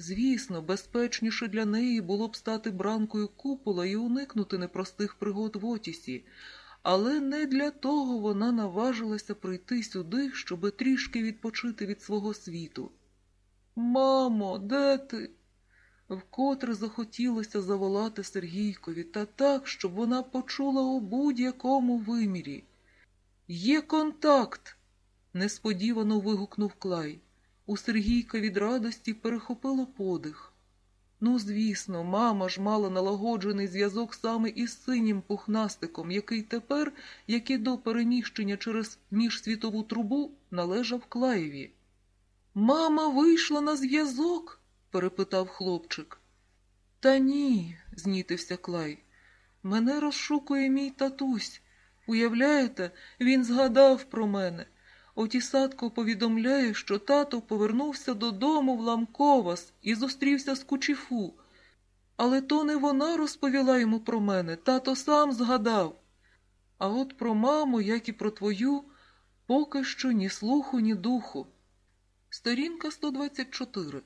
Звісно, безпечніше для неї було б стати бранкою купола і уникнути непростих пригод в Отісі, але не для того вона наважилася прийти сюди, щоби трішки відпочити від свого світу. Мамо, де ти? Вкотре захотілося заволати Сергійкові та так, щоб вона почула у будь-якому вимірі. Є контакт. несподівано вигукнув Клай. У Сергійка від радості перехопило подих. Ну, звісно, мама ж мала налагоджений зв'язок саме із синім пухнастиком, який тепер, як і до переміщення через міжсвітову трубу, належав Клаєві. Мама вийшла на зв'язок? перепитав хлопчик. Та ні, знітився Клай. Мене розшукує мій татусь. Уявляєте, він згадав про мене. Отісатко повідомляє, що тато повернувся додому в Ламковас і зустрівся з Кучіфу. Але то не вона розповіла йому про мене, тато сам згадав. А от про маму, як і про твою, поки що ні слуху, ні духу. Сторінка 124.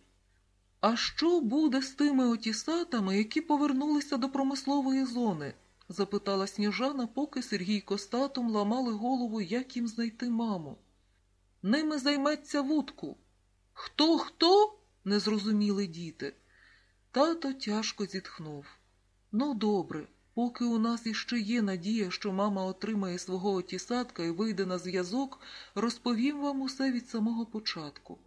А що буде з тими отісатами, які повернулися до промислової зони? запитала сніжана, поки Сергій Костатом ламали голову, як їм знайти маму. Ними займеться вудку. Хто, хто? не зрозуміли діти. Тато тяжко зітхнув. Ну, добре, поки у нас іще є надія, що мама отримає свого отісатка і вийде на зв'язок, розповім вам усе від самого початку.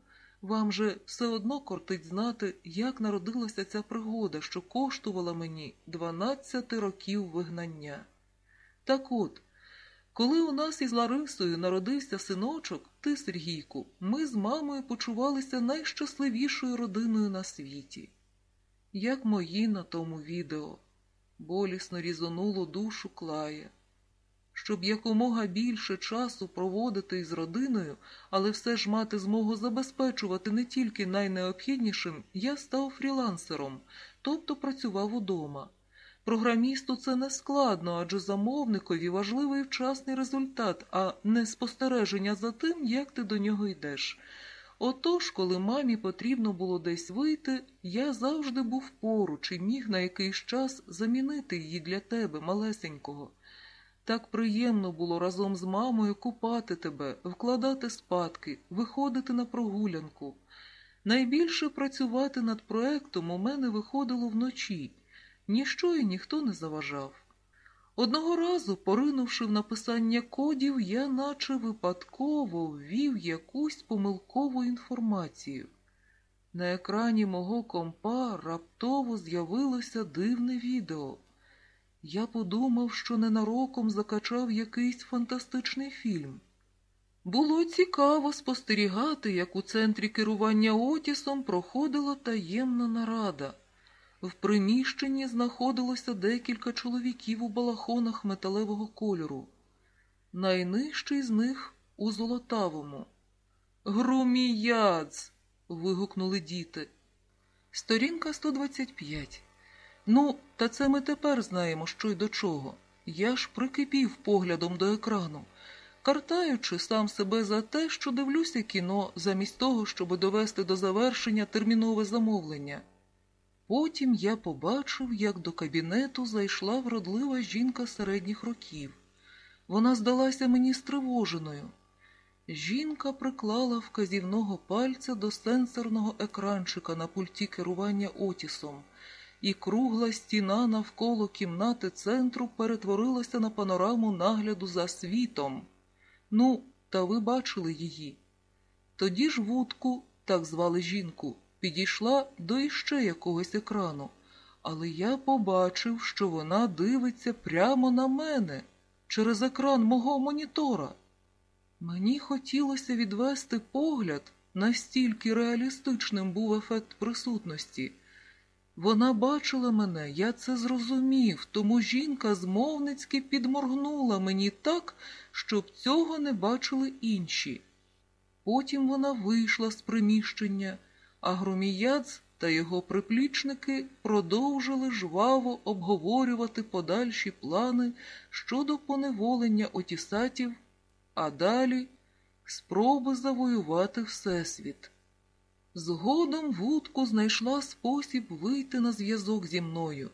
Вам же все одно кортить знати, як народилася ця пригода, що коштувала мені 12 років вигнання. Так от, коли у нас із Ларисою народився синочок, ти, Сергійку, ми з мамою почувалися найщасливішою родиною на світі. Як мої на тому відео, болісно різонуло душу Клая. Щоб якомога більше часу проводити із родиною, але все ж мати змогу забезпечувати не тільки найнеобхіднішим, я став фрілансером, тобто працював удома. Програмісту це не складно, адже замовникові важливий вчасний результат, а не спостереження за тим, як ти до нього йдеш. Отож, коли мамі потрібно було десь вийти, я завжди був поруч і міг на якийсь час замінити її для тебе, малесенького. Так приємно було разом з мамою купати тебе, вкладати спадки, виходити на прогулянку. Найбільше працювати над проектом у мене виходило вночі, ніщо і ніхто не заважав. Одного разу, поринувши в написання кодів, я наче випадково ввів якусь помилкову інформацію. На екрані мого компа раптово з'явилося дивне відео. Я подумав, що ненароком закачав якийсь фантастичний фільм. Було цікаво спостерігати, як у центрі керування Отісом проходила таємна нарада. В приміщенні знаходилося декілька чоловіків у балахонах металевого кольору. Найнижчий з них у золотавому. Груміядз. вигукнули діти. Сторінка 125. Ну, та це ми тепер знаємо, що й до чого. Я ж прикипів поглядом до екрану, картаючи сам себе за те, що дивлюся кіно, замість того, щоб довести до завершення термінове замовлення. Потім я побачив, як до кабінету зайшла вродлива жінка середніх років. Вона здалася мені стривоженою. Жінка приклала вказівного пальця до сенсорного екранчика на пульті керування Отісом і кругла стіна навколо кімнати центру перетворилася на панораму нагляду за світом. Ну, та ви бачили її. Тоді ж вудку, так звали жінку, підійшла до іще якогось екрану, але я побачив, що вона дивиться прямо на мене через екран мого монітора. Мені хотілося відвести погляд, настільки реалістичним був ефект присутності. Вона бачила мене, я це зрозумів, тому жінка змовницьки підморгнула мені так, щоб цього не бачили інші. Потім вона вийшла з приміщення, а Громіяц та його приплічники продовжили жваво обговорювати подальші плани щодо поневолення отісатів, а далі спроби завоювати Всесвіт. Згодом вудку знайшла спосіб вийти на зв'язок зі мною.